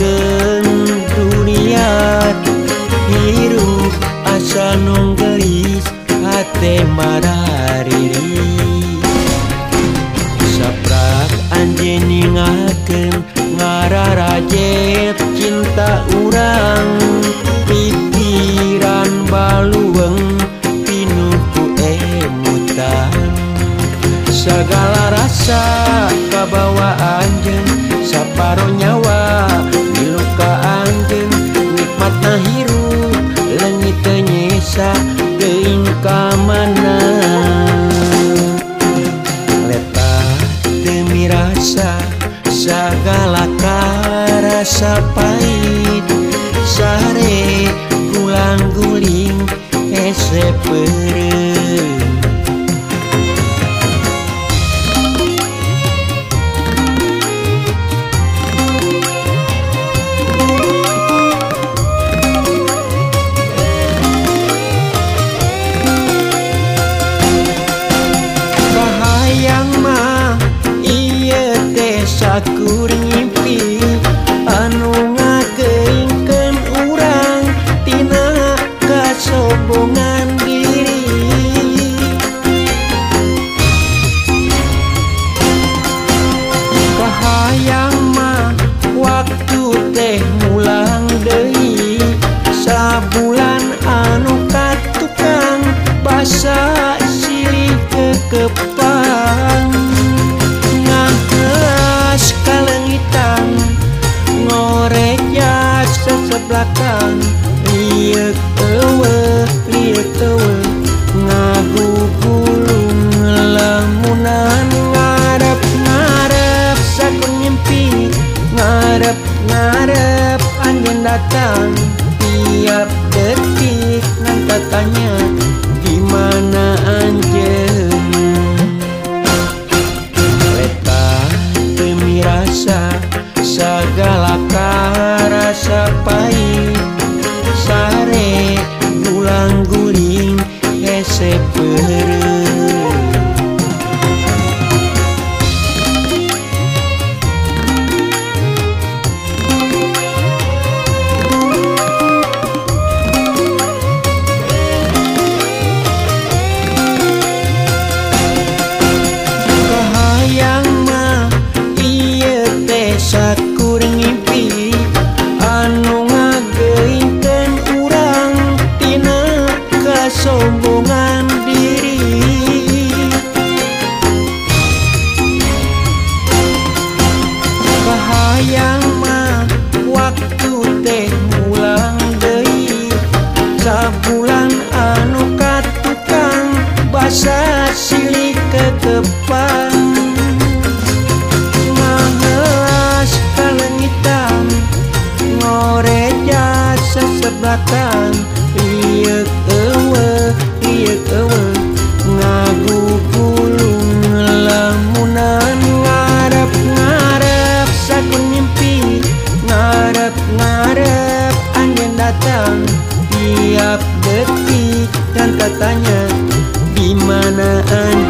ke duniat hirup asa nonggelis hate marari pahit sare pulang guling ese pereng Bahayang mah iya teh sakurnya. teh mulang deui. Sabulan anu katukang basa silih kekepang ngagas kaleng hitam ngorek ya sesebelakang liek tewe liek tewe ngagugulung lamunan. Ngarep ngarep sakun mimpi ngarep ngarep anjun datang tiap detik nantatanya di mana anjeunna leta teu mirasa sagala karang teh pulang Dehi sabulan anu katukan basa silik ke depan Mahelas kaleng hitam Ngore jasa sebatan Iya kewe, iya kewe. di mana anda?